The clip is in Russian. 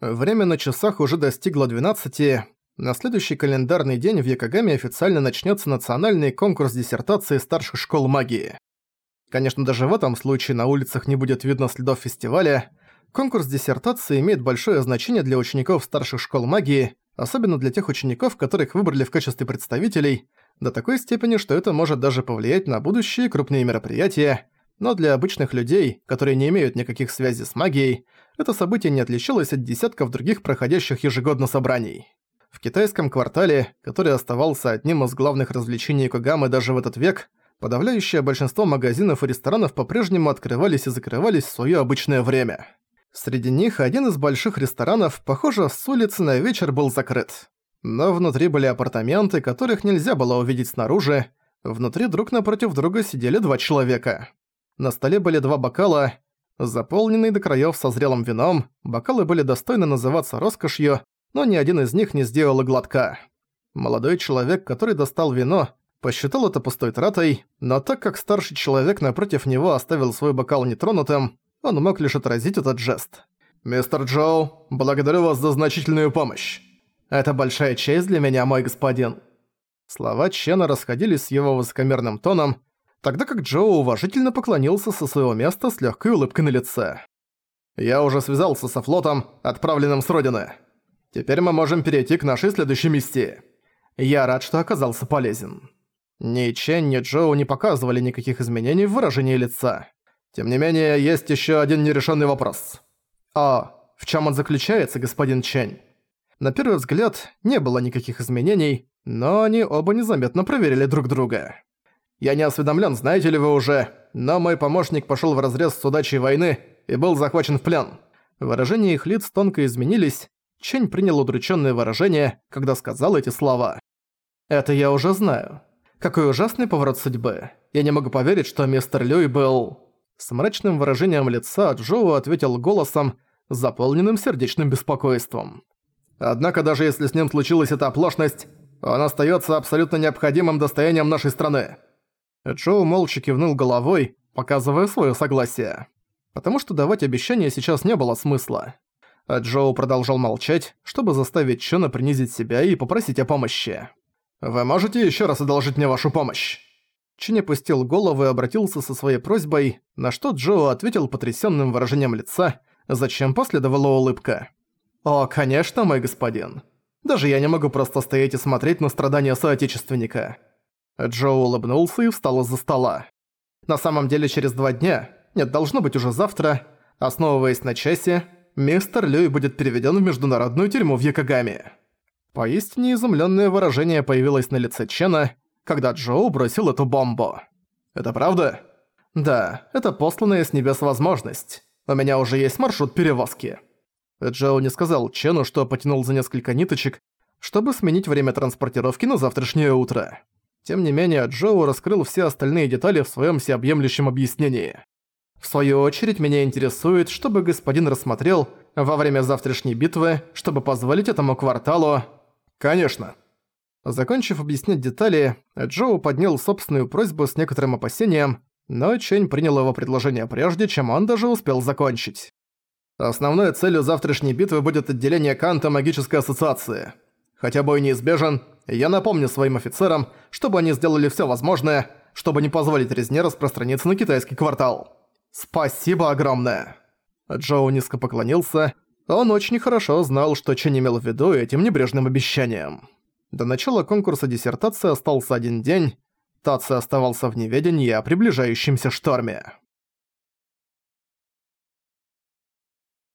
Время на часах уже достигло 12. На следующий календарный день в Якогаме официально начнется национальный конкурс диссертации старших школ магии. Конечно, даже в этом случае на улицах не будет видно следов фестиваля. Конкурс диссертации имеет большое значение для учеников старших школ магии, особенно для тех учеников, которых выбрали в качестве представителей, до такой степени, что это может даже повлиять на будущие крупные мероприятия, но для обычных людей, которые не имеют никаких связей с магией, это событие не отличалось от десятков других проходящих ежегодно собраний. В китайском квартале, который оставался одним из главных развлечений Когамы даже в этот век, подавляющее большинство магазинов и ресторанов по-прежнему открывались и закрывались в своё обычное время. Среди них один из больших ресторанов, похоже, с улицы на вечер был закрыт. Но внутри были апартаменты, которых нельзя было увидеть снаружи. Внутри друг напротив друга сидели два человека. На столе были два бокала, заполненные до краев со зрелым вином, бокалы были достойны называться роскошью, но ни один из них не сделал и глотка. Молодой человек, который достал вино, посчитал это пустой тратой, но так как старший человек напротив него оставил свой бокал нетронутым, он мог лишь отразить этот жест. «Мистер Джоу, благодарю вас за значительную помощь. Это большая честь для меня, мой господин». Слова Чена расходились с его высокомерным тоном, тогда как Джоу уважительно поклонился со своего места с легкой улыбкой на лице. «Я уже связался со флотом, отправленным с Родины. Теперь мы можем перейти к нашей следующей миссии. Я рад, что оказался полезен». Ни Чен, ни Джоу не показывали никаких изменений в выражении лица. Тем не менее, есть еще один нерешенный вопрос. А в чем он заключается, господин Чень? На первый взгляд, не было никаких изменений, но они оба незаметно проверили друг друга. Я не осведомлен, знаете ли вы уже, но мой помощник пошел в разрез с удачей войны и был захвачен в плен. Выражения их лиц тонко изменились. Чень принял удрученное выражение, когда сказал эти слова. «Это я уже знаю. Какой ужасный поворот судьбы. Я не могу поверить, что мистер Люй был...» С мрачным выражением лица Джоу ответил голосом, заполненным сердечным беспокойством. «Однако даже если с ним случилась эта оплошность, он остается абсолютно необходимым достоянием нашей страны. Джоу молча кивнул головой, показывая свое согласие. Потому что давать обещания сейчас не было смысла. А продолжал молчать, чтобы заставить Чона принизить себя и попросить о помощи. «Вы можете еще раз одолжить мне вашу помощь?» Чин опустил голову и обратился со своей просьбой, на что Джоу ответил потрясенным выражением лица, зачем последовала улыбка. «О, конечно, мой господин. Даже я не могу просто стоять и смотреть на страдания соотечественника». Джо улыбнулся и встал из-за стола. На самом деле через два дня, нет, должно быть уже завтра, основываясь на часе, мистер Люй будет переведен в международную тюрьму в Якогаме. Поистине изумленное выражение появилось на лице Чена, когда Джоу бросил эту бомбу. «Это правда?» «Да, это посланная с небес возможность. У меня уже есть маршрут перевозки». Джоу не сказал Чену, что потянул за несколько ниточек, чтобы сменить время транспортировки на завтрашнее утро. Тем не менее, Джоу раскрыл все остальные детали в своем всеобъемлющем объяснении. В свою очередь, меня интересует, чтобы господин рассмотрел во время завтрашней битвы, чтобы позволить этому кварталу... Конечно. Закончив объяснять детали, Джоу поднял собственную просьбу с некоторым опасением, но Чэнь принял его предложение прежде, чем он даже успел закончить. Основной целью завтрашней битвы будет отделение Канта Магической Ассоциации. Хотя бой неизбежен, я напомню своим офицерам, чтобы они сделали все возможное, чтобы не позволить резне распространиться на китайский квартал. Спасибо огромное!» Джоу низко поклонился. Он очень хорошо знал, что Чен имел в виду этим небрежным обещанием. До начала конкурса диссертации остался один день. Таци оставался в неведении о приближающемся шторме.